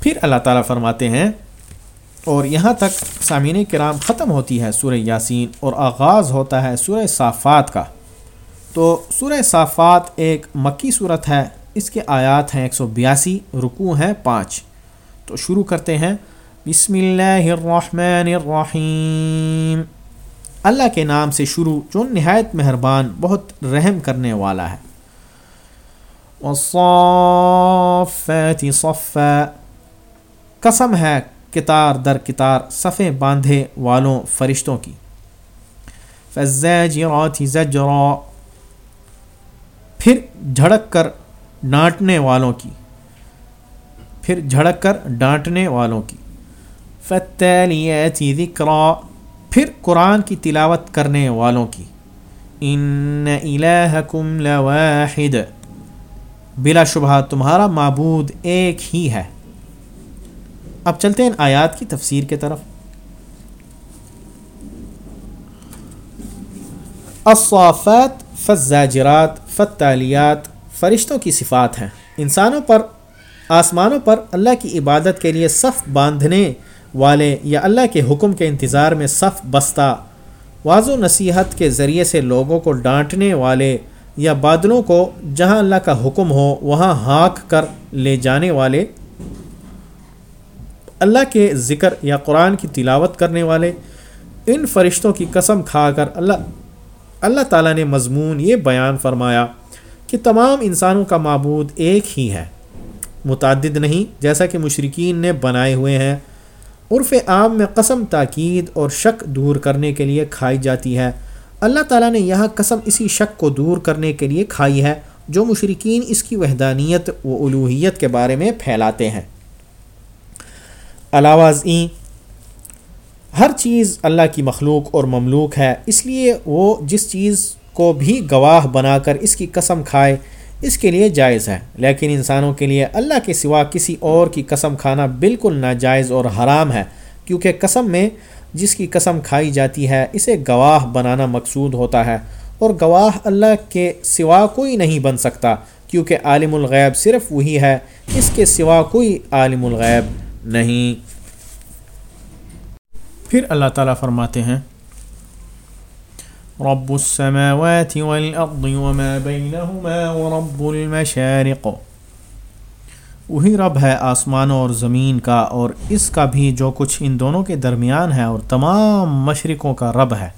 پھر اللہ تعالیٰ فرماتے ہیں، اور یہاں تک سامعین کرام ختم ہوتی ہے سورہ یاسین اور آغاز ہوتا ہے سورہ صافات کا۔ تو سورہ صافات ایک مکی صورت ہے، اس کے آیات ہیں ایک سو بیاسی، رکوع ہیں پانچ۔ تو شروع کرتے ہیں، بسم اللہ الرحمن الرحیم۔ اللہ کے نام سے شروع جو نہایت مہربان، بہت رحم کرنے والا ہے۔ صفا۔ قسم ہے کتار در کتار صفے باندھے والوں فرشتوں کی۔ فالزاجرات زجرا۔ پھر جھڑک کر ڈانٹنے والوں کی۔ پھر جھڑک کر ڈانٹنے والوں کی۔ فتلیات ذکرا پھر قرآن کی تلاوت کرنے والوں کی۔ ان الہکم لواحد۔ بلا شبہ تمہارا معبود ایک ہی ہے۔ اب چلتے ہیں آیات کی تفسیر کے طرف۔ الصافات فزاجرات فتالیات فرشتوں کی صفات ہیں۔ انسانوں پر، آسمانوں پر اللہ کی عبادت کے لیے صف باندھنے والے یا اللہ کے حکم کے انتظار میں صف بستہ واض و نصیحت کے ذریعے سے لوگوں کو ڈانٹنے والے یا بادلوں کو جہاں اللہ کا حکم ہو، وہاں ہانک کر لے جانے والے۔ اللہ کے ذکر یا قرآن کی تلاوت کرنے والے، ان فرشتوں کی قسم کھا کر اللہ اللہ تعالیٰ نے مضمون یہ بیان فرمایا کہ تمام انسانوں کا معبود ایک ہی ہے۔ متعدد نہیں، جیسا کہ مشرقین نے بنائے ہوئے ہیں۔ عرف عام میں قسم تاکید اور شک دور کرنے کے لیے کھائی جاتی ہے۔ اللہ تعالیٰ نے یہاں قسم اسی شک کو دور کرنے کے لیے کھائی ہے جو مشرقین اس کی وحدانیت و الوحیت کے بارے میں پھیلاتے ہیں۔ علاوہ ازیں ہر چیز اللہ کی مخلوق اور مملوک ہے، اس لیے وہ جس چیز کو بھی گواہ بنا کر اس کی قسم کھائے، اس کے لیے جائز ہے۔ لیکن انسانوں کے لیے اللہ کے سوا کسی اور کی قسم کھانا بالکل ناجائز اور حرام ہے، کیونکہ قسم میں جس کی قسم کھائی جاتی ہے، اسے گواہ بنانا مقصود ہوتا ہے۔ اور گواہ اللہ کے سوا کوئی نہیں بن سکتا، کیونکہ عالم الغیب صرف وہی ہے، اس کے سوا کوئی عالم الغیب نہیں۔ پھر اللہ تعالیٰ فرماتے ہیں، رب السماوات والأرض وما بينهما ورب المشارق۔ وہی رب ہے آسمانوں اور زمین کا، اور اس کا بھی جو کچھ ان دونوں کے درمیان ہے اور تمام مشرقوں کا رب ہے۔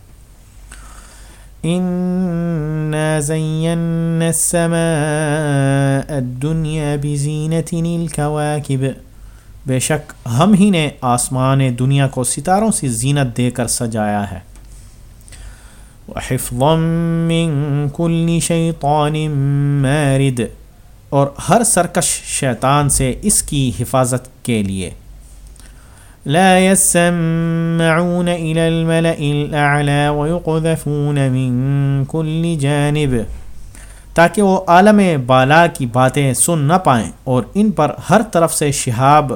بے شک ہم ہی نے آسمان دنیا کو ستاروں سے زینت دے کر سجایا ہے۔ من كل شيطان مارد۔ اور ہر سرکش شیطان سے اس کی حفاظت کے لیے۔ لا يسمعون الى الملأ الاعلى ويقذفون من كل جانب۔ تاکہ وہ عالم بالا کی باتیں سن نہ پائیں اور ان پر ہر طرف سے شہاب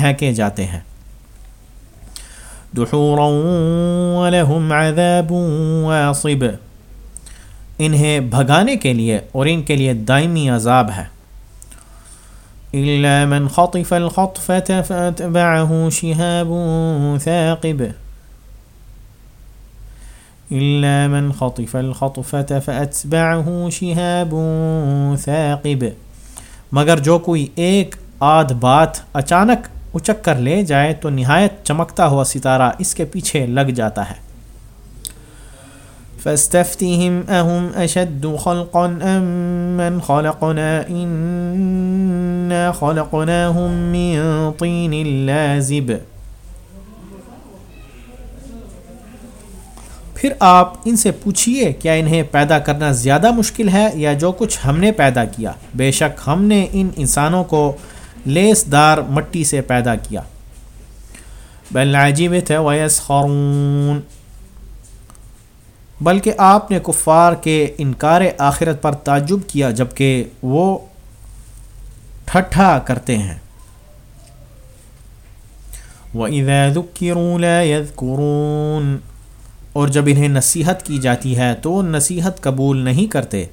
پھینکے جاتے ہیں۔ دحورا ولهم عذاب واصب۔ انہیں بھگانے کے لیے اور ان کے لیے دائمی عذاب ہے۔ إلا من خطف الخطفة فأتبعه شهاب ثاقب۔ إلا من خطف الخطفة فأتبعه شهاب ثاقب۔ مگر جو کوئی ایک آدھ بات اچانک اچک کر لے جائے تو نہایت چمکتا ہوا ستارہ اس کے پیچھے لگ جاتا ہے۔ فاستفتهم اهم اشد خلقا ام من خلقنا؟ انا خلقناهم من طين لازب۔ پھر آپ ان سے پوچھئے، کیا انہیں پیدا کرنا زیادہ مشکل ہے یا جو کچھ ہم نے پیدا کیا؟ بے شک ہم نے ان انسانوں کو لیس دار مٹی سے پیدا کیا۔ بل عجیب تھے ویس خارون بلکہ آپ نے کفار کے انکار آخرت پر تعجب کیا جبکہ وہ ٹھٹھا کرتے ہیں۔ وَإِذَا ذُكِّرُوا لَا يَذْكُرُونَ۔ اور جب انہیں نصیحت کی جاتی ہے تو نصیحت قبول نہیں کرتے۔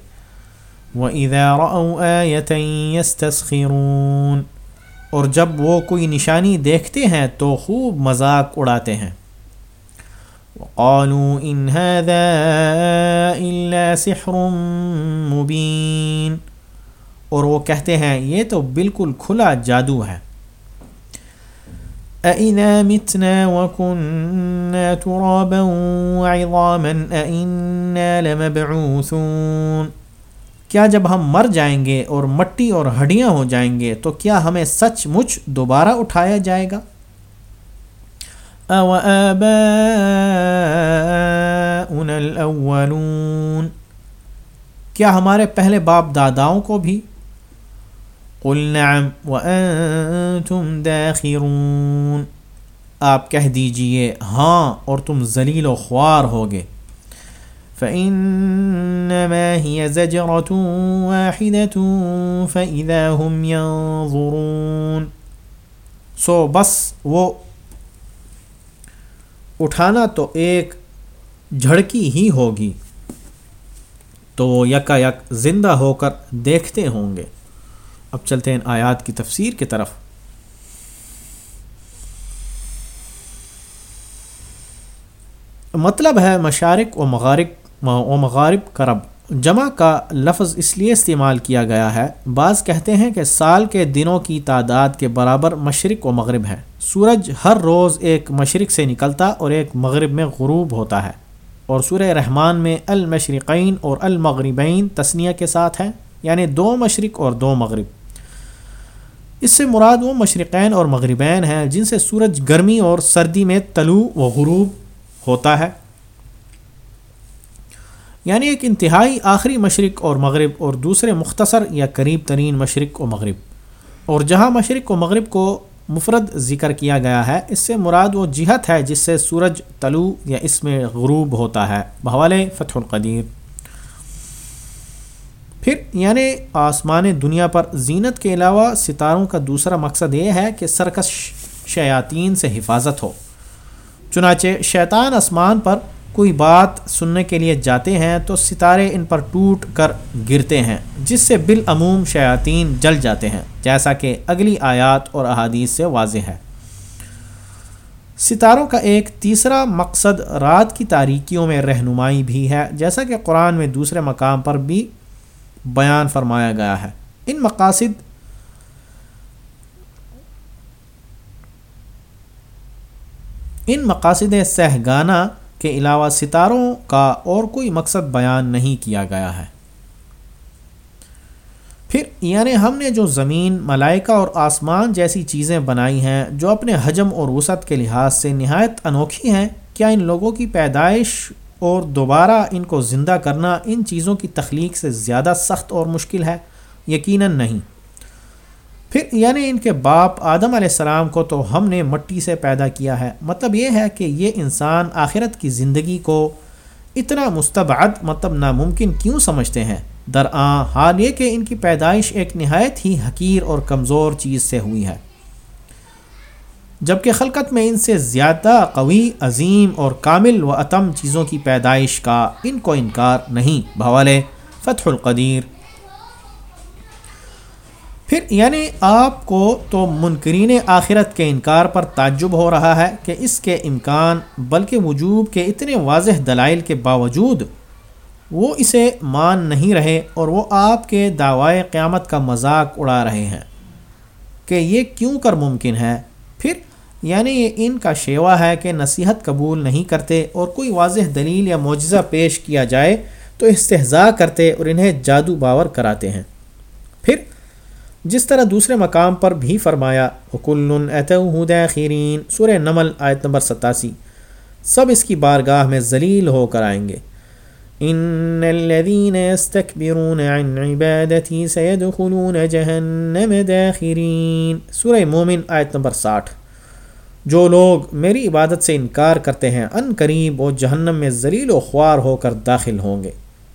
وَإِذَا رَأَوْا آيَةً يَسْتَسْخِرُونَ اور جب وہ کوئی نشانی دیکھتے ہیں تو خوب مذاق اڑاتے ہیں۔ وقالوا ان هذا الا سحر مبین۔ اور وہ کہتے ہیں، یہ تو بالکل کھلا جادو ہے۔ أَإِذَا مِتْنَا وَكُنَّا تُرَابًا وَعِظَامًا أَإِنَّا لَمَبْعُوثُونَ۔ کیا جب ہم مر جائیں گے اور مٹی اور ہڈیاں ہو جائیں گے تو کیا ہمیں سچ مچ دوبارہ اٹھایا جائے گا؟ الْأَوَّلُونَ۔ کیا ہمارے پہلے باپ داداؤں کو بھی؟ قل نعم وانتم داخرون۔ آپ کہہ دیجیے ہاں اور تم ذلیل و خوار ہوگے۔ فَإِنَّمَا هِيَ زَجْرَةٌ وَاحِدَةٌ فَإِذَا هُمْ يَنظُرُونَ. سو بس وہ اٹھانا تو ایک جھڑکی ہی ہوگی تو وہ یکا یک زندہ ہو کر دیکھتے ہوں گے۔ اب چلتے ہیں آیات کی تفسیر کی طرف۔ مطلب ہے مشارق و مغارب و مغارب کرب جمع کا لفظ اس لیے استعمال کیا گیا ہے، بعض کہتے ہیں کہ سال کے دنوں کی تعداد کے برابر مشرق و مغرب ہے۔ سورج ہر روز ایک مشرق سے نکلتا اور ایک مغرب میں غروب ہوتا ہے۔ اور سورہ رحمان میں المشرقین اور المغربین تسنیہ کے ساتھ ہیں یعنی دو مشرق اور دو مغرب۔ اس سے مراد وہ مشرقین اور مغربین ہیں جن سے سورج گرمی اور سردی میں طلوع و غروب ہوتا ہے۔ یعنی ایک انتہائی آخری مشرق اور مغرب اور دوسرے مختصر یا قریب ترین مشرق و مغرب۔ اور جہاں مشرق و مغرب کو مفرد ذکر کیا گیا ہے، اس سے مراد وہ جہت ہے جس سے سورج طلوع یا اس میں غروب ہوتا ہے۔ بحوالے فتح القدیر۔ پھر یعنی آسمان دنیا پر زینت کے علاوہ ستاروں کا دوسرا مقصد یہ ہے کہ سرکش شیاطین سے حفاظت ہو۔ چنانچہ شیطان آسمان پر کوئی بات سننے کے لیے جاتے ہیں تو ستارے ان پر ٹوٹ کر گرتے ہیں، جس سے بالعموم شیاطین جل جاتے ہیں، جیسا کہ اگلی آیات اور احادیث سے واضح ہے۔ ستاروں کا ایک تیسرا مقصد رات کی تاریکیوں میں رہنمائی بھی ہے، جیسا کہ قرآن میں دوسرے مقام پر بھی بیان فرمایا گیا ہے۔ ان مقاصد ان مقاصد سہگانہ کے علاوہ ستاروں کا اور کوئی مقصد بیان نہیں کیا گیا ہے۔ پھر یعنی ہم نے جو زمین، ملائکہ اور آسمان جیسی چیزیں بنائی ہیں، جو اپنے حجم اور وسعت کے لحاظ سے نہایت انوکھی ہیں، کیا ان لوگوں کی پیدائش اور دوبارہ ان کو زندہ کرنا ان چیزوں کی تخلیق سے زیادہ سخت اور مشکل ہے؟ یقیناً نہیں۔ پھر یعنی ان کے باپ آدم علیہ السلام کو تو ہم نے مٹی سے پیدا کیا ہے۔ مطلب یہ ہے کہ یہ انسان آخرت کی زندگی کو اتنا مستبعد مطلب ناممکن کیوں سمجھتے ہیں؟ درآں حال یہ کہ ان کی پیدائش ایک نہایت ہی حقیر اور کمزور چیز سے ہوئی ہے۔ جبکہ خلقت میں ان سے زیادہ قوی، عظیم اور کامل و عتم چیزوں کی پیدائش کا ان کو انکار نہیں۔ بھوالے فتح القدیر۔ پھر یعنی آپ کو تو منکرین آخرت کے انکار پر تعجب ہو رہا ہے کہ اس کے امکان بلکہ وجوب کے اتنے واضح دلائل کے باوجود وہ اسے مان نہیں رہے اور وہ آپ کے دعوائے قیامت کا مذاق اڑا رہے ہیں کہ یہ کیوں کر ممکن ہے؟ پھر یعنی یہ ان کا شیوا ہے کہ نصیحت قبول نہیں کرتے اور کوئی واضح دلیل یا معجزہ پیش کیا جائے تو استحضاء کرتے اور انہیں جادو باور کراتے ہیں۔ پھر جس طرح دوسرے مقام پر بھی فرمایا حکل خیرین سورہ نمل، آیت نمبر ستاسی۔ سب اس کی بارگاہ میں ذلیل ہو کر آئیں گے۔ ان الذين يستكبرون عن عبادتي سيدخلون جهنم داخرين۔ سورہ مومن، آیت نمبر ساٹھ۔ جو لوگ میری عبادت سے انکار کرتے ہیں، ان قریب وہ جہنم میں ذلیل و خوار ہو کر داخل ہوں گے۔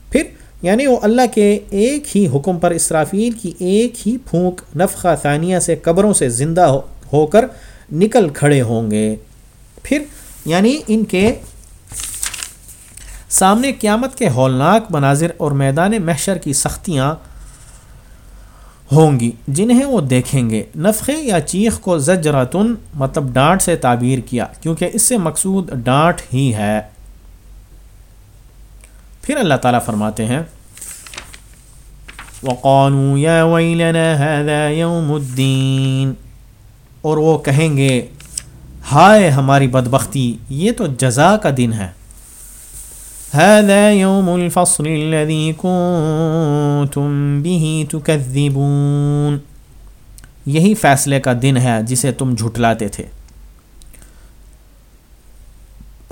پھر یعنی وہ اللہ کے ایک ہی حکم پر اسرافیل کی ایک ہی پھونک نفخہ ثانیہ سے قبروں سے زندہ ہو کر نکل کھڑے ہوں گے۔ پھر یعنی ان کے سامنے قیامت کے ہولناک مناظر اور میدان محشر کی سختیاں ہوں گی، جنہیں وہ دیکھیں گے۔ نفخے یا چیخ کو زجراتن مطلب ڈانٹ سے تعبیر کیا، کیونکہ اس سے مقصود ڈانٹ ہی ہے۔ پھر اللہ تعالیٰ فرماتے ہیں، وقالوا یا ویلنا هذا یوم الدین اور وہ کہیں گے، ہائے ہماری بدبختی، یہ تو جزا کا دن ہے۔ هذا يوم الفصل الذي كنتم به تكذبون۔ یہی فیصلے کا دن ہے جسے تم جھٹلاتے تھے۔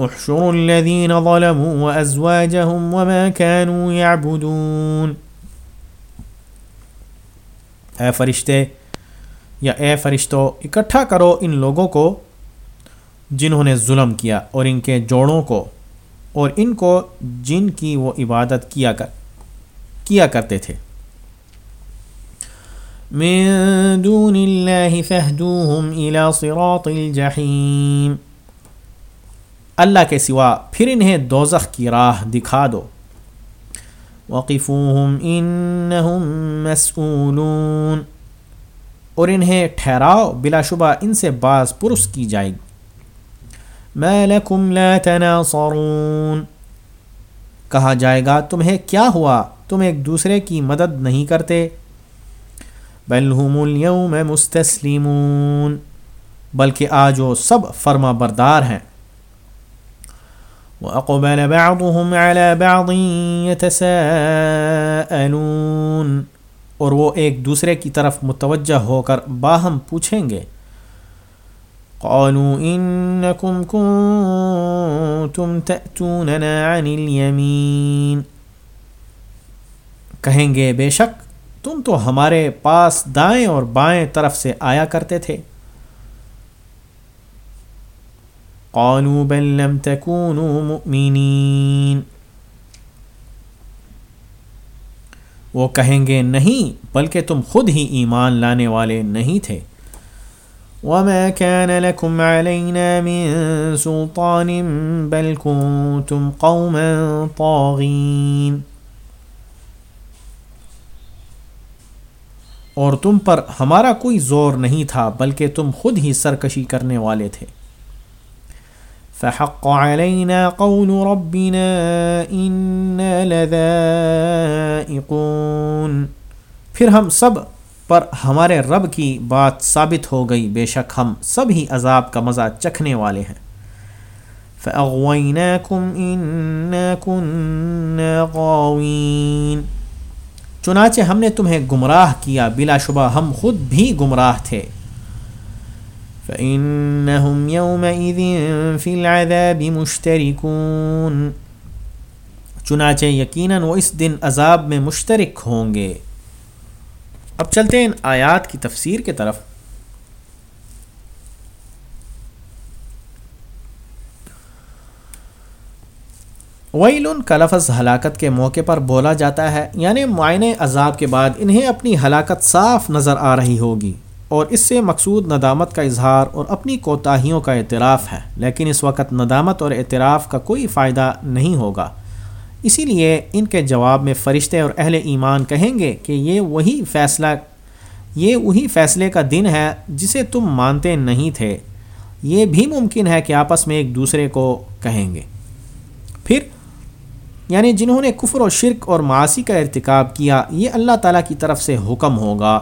احشر الذين ظلموا وازواجهم وما كانوا يعبدون۔ اے فرشتے، یا اے فرشتوں اکٹھا کرو ان لوگوں کو جنہوں نے ظلم کیا اور ان کے جوڑوں کو اور ان کو جن کی وہ عبادت کیا کر، کیا کرتے تھے۔ من دون اللہ فہدوہم الى صراط الجحیم۔ اللہ کے سوا پھر انہیں دوزخ کی راہ دکھا دو۔ وقفوہم انہم مسئولون۔ اور انہیں ٹھہراؤ، بلا شبہ ان سے باز پرس کی جائے۔ گی ما لکم لا تناصرون۔ کہا جائے گا، تمہیں کیا ہوا؟ تم ایک دوسرے کی مدد نہیں کرتے۔ بل هم اليوم مستسلمون۔ بلکہ آج وہ سب فرما بردار ہیں۔ وَأَقْبَلَ بَعْضُهُمْ عَلَى بَعْضٍ يَتَسَاءَلُونَ۔ اور وہ ایک دوسرے کی طرف متوجہ ہو کر باہم پوچھیں گے۔ قالوا انکم کنتم تأتوننا عن الیمین کہیں گے، بے شک تم تو ہمارے پاس دائیں اور بائیں طرف سے آیا کرتے تھے۔ قالوا بل لم تكونوا مؤمنین وہ کہیں گے نہیں، بلکہ تم خود ہی ایمان لانے والے نہیں تھے۔ وما كان لكم علينا من سلطان بل كنتم قوما طاغين۔ اور تم پر ہمارا کوئی زور نہیں تھا، بلکہ تم خود ہی سرکشی کرنے والے تھے۔ فحق علينا قول ربنا إنا لذائقون۔ پھر ہم سب پر ہمارے رب کی بات ثابت ہو گئی، بے شک ہم سب ہی عذاب کا مزہ چکھنے والے ہیں۔ فَأَغْوَيْنَاكُمْ إِنَّا كُنَّا غَاوِينَ۔ چنانچہ ہم نے تمہیں گمراہ کیا، بلا شبہ ہم خود بھی گمراہ تھے۔ فَإِنَّهُمْ يَوْمَئِذٍ فِي الْعَذَابِ مُشْتَرِكُونَ۔ چنانچہ یقیناً وہ اس دن عذاب میں مشترک ہوں گے۔ اب چلتے ہیں ان آیات کی تفسیر کے طرف۔ ویل کا لفظ ہلاکت کے موقع پر بولا جاتا ہے یعنی معائنے عذاب کے بعد انہیں اپنی ہلاکت صاف نظر آ رہی ہوگی۔ اور اس سے مقصود ندامت کا اظہار اور اپنی کوتاہیوں کا اعتراف ہے، لیکن اس وقت ندامت اور اعتراف کا کوئی فائدہ نہیں ہوگا۔ اسی لیے ان کے جواب میں فرشتے اور اہل ایمان کہیں گے کہ یہ وہی فیصلہ، یہ وہی فیصلے کا دن ہے جسے تم مانتے نہیں تھے۔ یہ بھی ممکن ہے کہ آپس میں ایک دوسرے کو کہیں گے۔ پھر یعنی جنہوں نے کفر و شرک اور معاشی کا ارتکاب کیا، یہ اللہ تعالیٰ کی طرف سے حکم ہوگا۔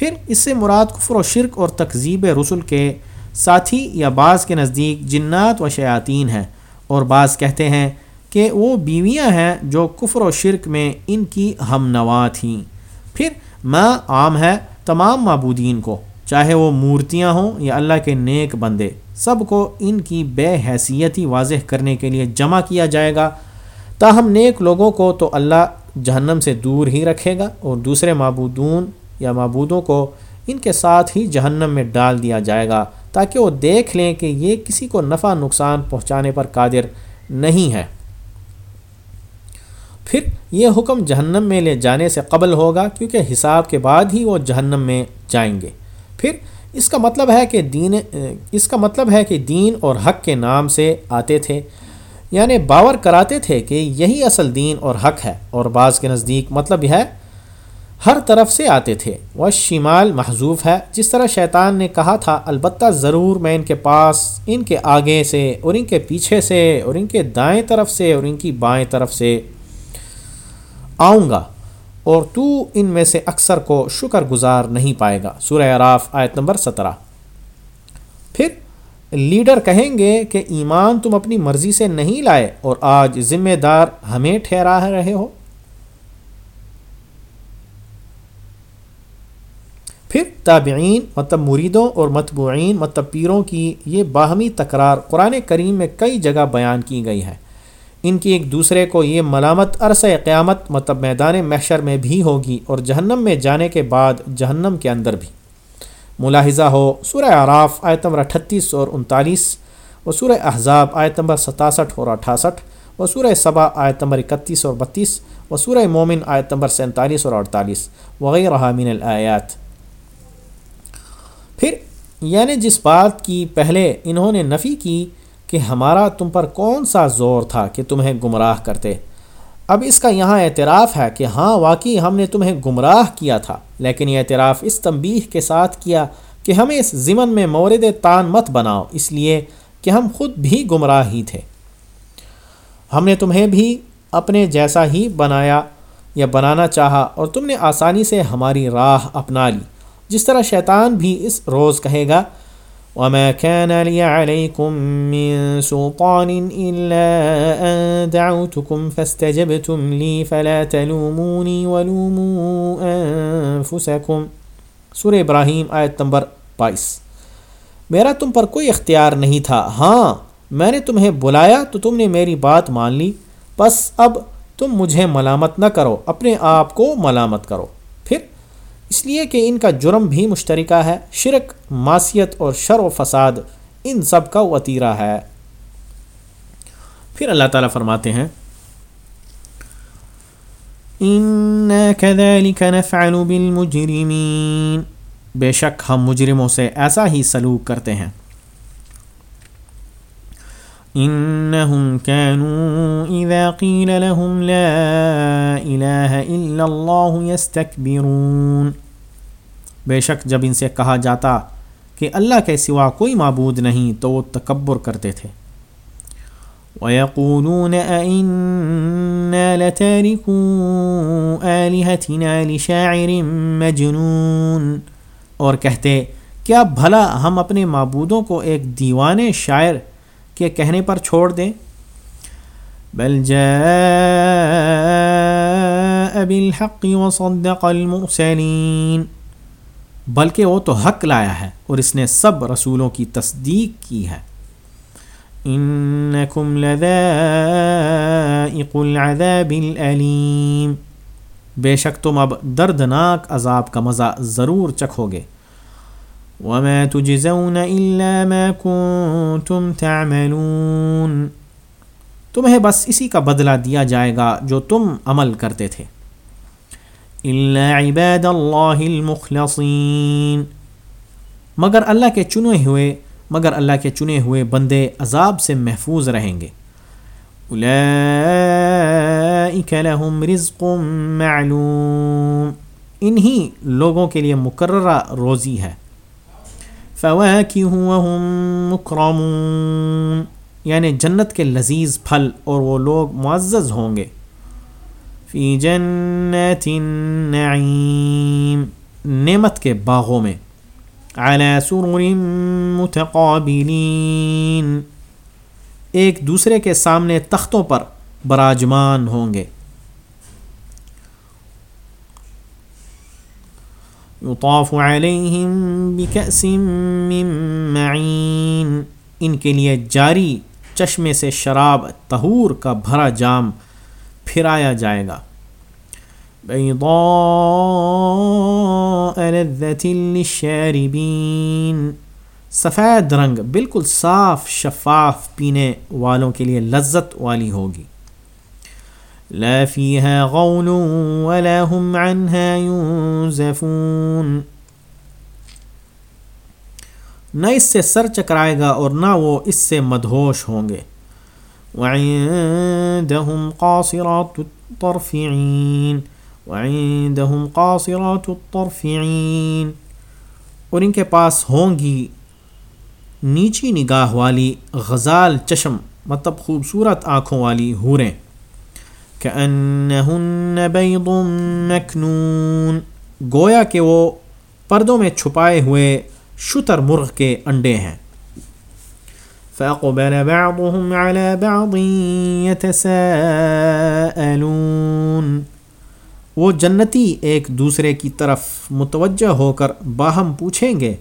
پھر اس سے مراد کفر و شرک اور تقزیب رسول کے ساتھی یا بعض کے نزدیک جنات و شیاطین ہیں۔ اور بعض کہتے ہیں کہ وہ بیویاں ہیں جو کفر و شرک میں ان کی ہم نوا تھیں پھر ماں عام ہے تمام معبودین کو، چاہے وہ مورتیاں ہوں یا اللہ کے نیک بندے، سب کو ان کی بے حیثیتی واضح کرنے کے لیے جمع کیا جائے گا۔ تاہم نیک لوگوں کو تو اللہ جہنم سے دور ہی رکھے گا اور دوسرے معبودون یا معبودوں کو ان کے ساتھ ہی جہنم میں ڈال دیا جائے گا تاکہ وہ دیکھ لیں کہ یہ کسی کو نفع نقصان پہنچانے پر قادر نہیں ہے۔ پھر یہ حکم جہنم میں لے جانے سے قبل ہوگا کیونکہ حساب کے بعد ہی وہ جہنم میں جائیں گے۔ پھر اس کا مطلب ہے کہ دین، اس کا مطلب ہے کہ دین اور حق کے نام سے آتے تھے یعنی باور کراتے تھے کہ یہی اصل دین اور حق ہے۔ اور بعض کے نزدیک مطلب یہ ہے ہر طرف سے آتے تھے۔ وہ شمال محضوف ہے۔ جس طرح شیطان نے کہا تھا، البتہ ضرور میں ان کے پاس، ان کے آگے سے اور ان کے پیچھے سے اور ان کے دائیں طرف سے اور ان کی بائیں طرف سے آؤں گا اور تو ان میں سے اکثر کو شکر گزار نہیں پائے گا۔ سورہ عراف آیت نمبر سترہ۔ پھر لیڈر کہیں گے کہ ایمان تم اپنی مرضی سے نہیں لائے اور آج ذمہ دار ہمیں ٹھہرا رہے ہو۔ پھر تابعین مطلب مریدوں اور متبوعین مطلب پیروں کی یہ باہمی تکرار قرآن کریم میں کئی جگہ بیان کی گئی ہے ان کی ایک دوسرے کو یہ ملامت عرصہ قیامت مطلب میدان محشر میں بھی ہوگی اور جہنم میں جانے کے بعد جہنم کے اندر بھی۔ ملاحظہ ہو، سورہ آراف آیت نمبر اٹھتیس اور انتالیس و سورہ احزاب آیت نمبر ستاسٹھ اور اٹھاسٹھ و سورہ صبا آیت نمبر اکتیس اور بتیس و سورہ مومن آیت نمبر سینتالیس اور اڑتالیس۔ وغیرہ من الآیات۔ پھر یعنی جس بات کی پہلے انہوں نے نفی کی کہ ہمارا تم پر کون سا زور تھا کہ تمہیں گمراہ کرتے۔ اب اس کا یہاں اعتراف ہے کہ ہاں واقعی ہم نے تمہیں گمراہ کیا تھا، لیکن یہ اعتراف اس تنبیہ کے ساتھ کیا کہ ہمیں اس ضمن میں مورد تان مت بناؤ، اس لیے کہ ہم خود بھی گمراہ ہی تھے۔ ہم نے تمہیں بھی اپنے جیسا ہی بنایا یا بنانا چاہا اور تم نے آسانی سے ہماری راہ اپنا لی۔ جس طرح شیطان بھی اس روز کہے گا، وما كان لي عليكم من سلطان إلا أن دعوتكم فاستجبتم لي فلا تلوموني ولوموا أنفسكم۔ سورہ ابراہیم آیت نمبر بائیس۔ میرا تم پر کوئی اختیار نہیں تھا۔ ہاں میں نے تمہیں بلایا تو تم نے میری بات مان لی۔ بس اب تم مجھے ملامت نہ کرو، اپنے آپ کو ملامت کرو۔ اس لیے کہ ان کا جرم بھی مشترکہ ہے، شرک، معصیت اور شر و فساد، ان سب کا وطیرہ ہے۔ پھر اللہ تعالیٰ فرماتے ہیں بے شک ہم مجرموں سے ایسا ہی سلوک کرتے ہیں۔ انہم كانوا اذا قیل لهم لا الہ الا اللہ يستكبرون. بے شک جب ان سے کہا جاتا کہ اللہ کے سوا کوئی معبود نہیں تو وہ تکبر کرتے تھے۔ وَيَقُولُونَ أَإِنَّا لَتَارِكُوا آلِهَتِنَا لِشَاعِرٍ مَجْنُونَ۔ اور کہتے، کیا بھلا ہم اپنے معبودوں کو ایک دیوانے شاعر کے کہنے پر چھوڑ دیں۔ بل جاء بالحق وصدق المرسلین۔ بلکہ وہ تو حق لایا ہے اور اس نے سب رسولوں کی تصدیق کی ہے۔ انکم لذائق العذاب العلیم بے شک تم اب دردناک عذاب کا مزہ ضرور چکھو گے۔ وما تجزون الا ما كنتم تعملون۔ تمہیں بس اسی کا بدلہ دیا جائے گا جو تم عمل کرتے تھے۔ الا عباد اللہ المخلصین مگر اللہ کے چنے ہوئے، مگر اللہ کے چنے ہوئے بندے عذاب سے محفوظ رہیں گے۔ لهم رزق معلوم۔ انہی لوگوں کے لیے مقررہ روزی ہے۔ وهم مکرمون یعنی جنت کے لذیذ پھل اور وہ لوگ معزز ہوں گے. فی جنت النعیم. نعمت کے باغوں میں. على سرر متقابلین. ایک دوسرے کے سامنے تختوں پر براجمان ہوں گے. یطاف علیہم بکأس من معین ان کے لیے جاری چشمے سے شراب تہور کا بھرا جام پھرایا جائے گا۔ بیضاء لذت للشاربین سفید رنگ بالکل صاف شفاف پینے والوں کے لیے لذت والی ہوگی۔ لا فيها غول ولا هم عنها ينزفون۔ نہ اس سے سر چکرائے گا اور نہ وہ اس سے مدہوش ہوں گے۔ وعندهم قاصرات الطرف عین وعندهم قاصرات الطرف عین اور ان کے پاس ہوں گی نیچی نگاہ والی غزال چشم مطلب خوبصورت آنکھوں والی حوریں۔ كأنهن بيض مكنون. گویا کہ وہ پردوں میں چھپائے ہوئے شتر مرغ کے انڈے ہیں۔ فَأَقْبَلَ بَعْضُهُمْ عَلَى بَعْضٍ يَتَسَاءَلُونَ۔ وہ جنتی ایک دوسرے کی طرف متوجہ ہو کر باہم پوچھیں گے۔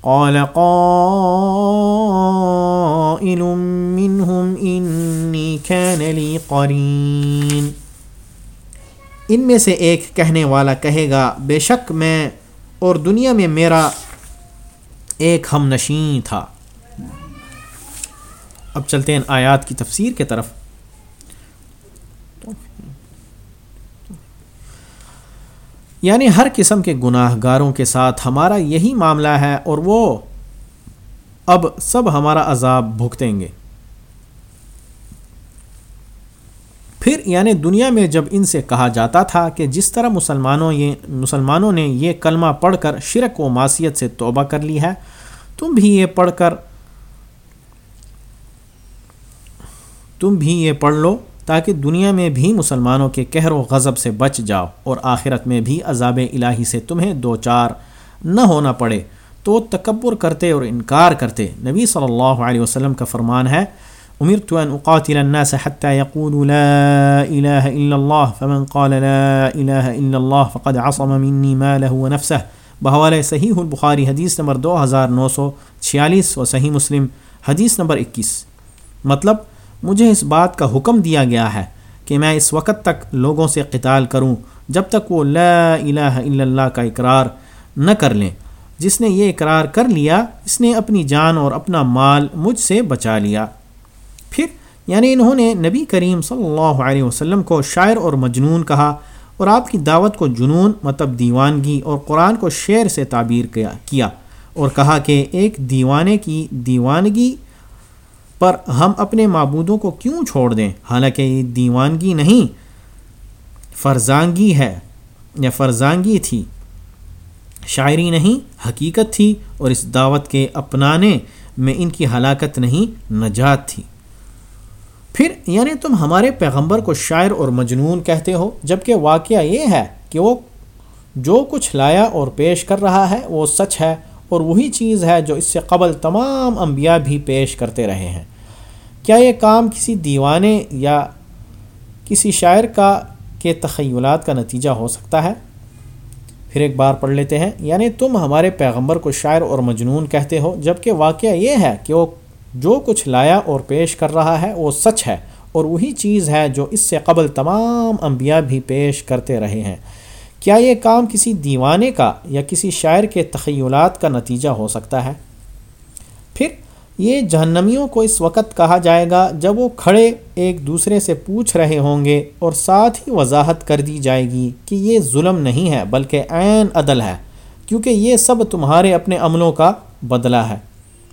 قال قائل منهم انی كان لی قرین۔ ان میں سے ایک کہنے والا کہے گا، بے شک میں اور دنیا میں میرا ایک ہم نشین تھا۔ اب چلتے ہیں آیات کی تفسیر کے طرف۔ یعنی ہر قسم کے گناہ گاروں کے ساتھ ہمارا یہی معاملہ ہے اور وہ اب سب ہمارا عذاب بھگتیں گے۔ پھر یعنی دنیا میں جب ان سے کہا جاتا تھا کہ جس طرح مسلمانوں یہ مسلمانوں نے یہ کلمہ پڑھ کر شرک و معصیت سے توبہ کر لی ہے، تم بھی یہ پڑھ کر تم بھی یہ پڑھ لو تاکہ دنیا میں بھی مسلمانوں کے کہر و غضب سے بچ جاؤ اور آخرت میں بھی عذاب الہی سے تمہیں دو چار نہ ہونا پڑے۔ تو تکبر کرتے اور انکار کرتے۔ نبی صلی اللہ علیہ وسلم کا فرمان ہے امیر تو ان اقاتل الناس حتى يقولوا لا الہ الا اللہ فمن قال لا الہ الا اللہ فقد عصم منی ماله ونفسه. بحوالہ صحیح البخاری حدیث نمبر دو ہزار نو سو چھیالیس و صحیح مسلم حدیث نمبر اکیس. مطلب مجھے اس بات کا حکم دیا گیا ہے کہ میں اس وقت تک لوگوں سے قتال کروں جب تک وہ لا الہ الا اللہ کا اقرار نہ کر لیں۔ جس نے یہ اقرار کر لیا، اس نے اپنی جان اور اپنا مال مجھ سے بچا لیا۔ پھر یعنی انہوں نے نبی کریم صلی اللہ علیہ وسلم کو شاعر اور مجنون کہا اور آپ کی دعوت کو جنون مطلب دیوانگی اور قرآن کو شعر سے تعبیر کیا اور کہا کہ ایک دیوانے کی دیوانگی پر ہم اپنے معبودوں کو کیوں چھوڑ دیں؟ حالانکہ یہ دیوانگی نہیں، فرزانگی ہے، یا فرزانگی تھی۔ شاعری نہیں، حقیقت تھی اور اس دعوت کے اپنانے میں ان کی ہلاکت نہیں، نجات تھی۔ پھر یعنی تم ہمارے پیغمبر کو شاعر اور مجنون کہتے ہو جبکہ واقعہ یہ ہے کہ وہ جو کچھ لایا اور پیش کر رہا ہے، وہ سچ ہے اور وہی چیز ہے جو اس سے قبل تمام انبیاء بھی پیش کرتے رہے ہیں۔ کیا یہ کام کسی دیوانے یا کسی شاعر کا کے تخیلات کا نتیجہ ہو سکتا ہے؟ پھر ایک بار پڑھ لیتے ہیں۔ یعنی تم ہمارے پیغمبر کو شاعر اور مجنون کہتے ہو جبکہ واقعہ یہ ہے کہ وہ جو کچھ لایا اور پیش کر رہا ہے وہ سچ ہے اور وہی چیز ہے جو اس سے قبل تمام انبیاء بھی پیش کرتے رہے ہیں۔ کیا یہ کام کسی دیوانے کا یا کسی شاعر کے تخیلات کا نتیجہ ہو سکتا ہے؟ پھر یہ جہنمیوں کو اس وقت کہا جائے گا جب وہ کھڑے ایک دوسرے سے پوچھ رہے ہوں گے اور ساتھ ہی وضاحت کر دی جائے گی کہ یہ ظلم نہیں ہے بلکہ عین عدل ہے، کیونکہ یہ سب تمہارے اپنے عملوں کا بدلہ ہے۔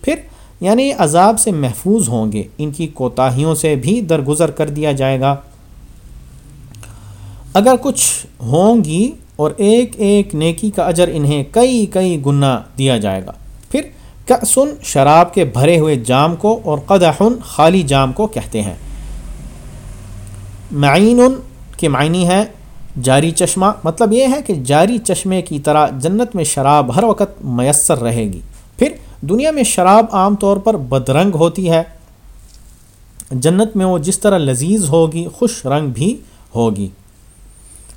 پھر یعنی عذاب سے محفوظ ہوں گے۔ ان کی کوتاہیوں سے بھی درگزر کر دیا جائے گا۔ اگر کچھ ہوں گی اور ایک ایک نیکی کا اجر انہیں کئی کئی گنا دیا جائے گا۔ پھر کسن شراب کے بھرے ہوئے جام کو اور قدحن خالی جام کو کہتے ہیں۔ معین کے معنی ہے جاری چشمہ۔ مطلب یہ ہے کہ جاری چشمے کی طرح جنت میں شراب ہر وقت میسر رہے گی۔ پھر دنیا میں شراب عام طور پر بدرنگ ہوتی ہے۔ جنت میں وہ جس طرح لذیذ ہوگی، خوش رنگ بھی ہوگی۔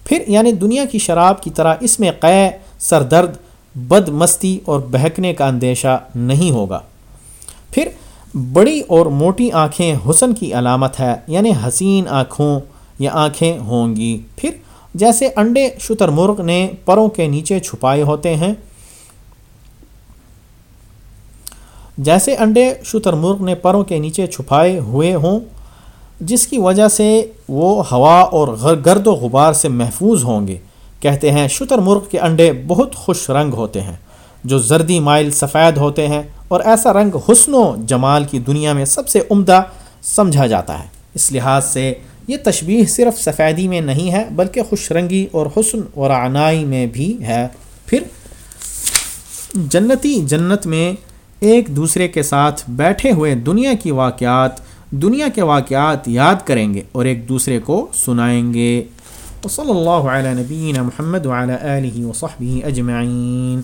پھر یعنی دنیا کی شراب کی طرح اس میں قے سر درد بد مستی اور بہکنے کا اندیشہ نہیں ہوگا۔ پھر بڑی اور موٹی آنکھیں حسن کی علامت ہے یعنی حسین آنکھوں یا آنکھیں ہوں گی۔ پھر جیسے انڈے شتر مرغ نے پروں کے نیچے چھپائے ہوتے ہیں جیسے انڈے شتر مرغ نے پروں کے نیچے چھپائے ہوئے ہوں، جس کی وجہ سے وہ ہوا اور گرد و غبار سے محفوظ ہوں گے۔ کہتے ہیں، شتر مرغ کے انڈے بہت خوش رنگ ہوتے ہیں، جو زردی مائل سفید ہوتے ہیں اور ایسا رنگ حسن و جمال کی دنیا میں سب سے عمدہ سمجھا جاتا ہے۔ اس لحاظ سے یہ تشبیح صرف سفیدی میں نہیں ہے، بلکہ خوش رنگی اور حسن و رعنائی میں بھی ہے۔ پھر جنتی جنت میں ایک دوسرے کے ساتھ بیٹھے ہوئے دنیا کی واقعات، دنیا کے واقعات یاد کریں گے اور ایک دوسرے کو سنائیں گے۔ صلی اللہ علیہ نبین محمد وعلی آلہ وصحبہ اجمعین۔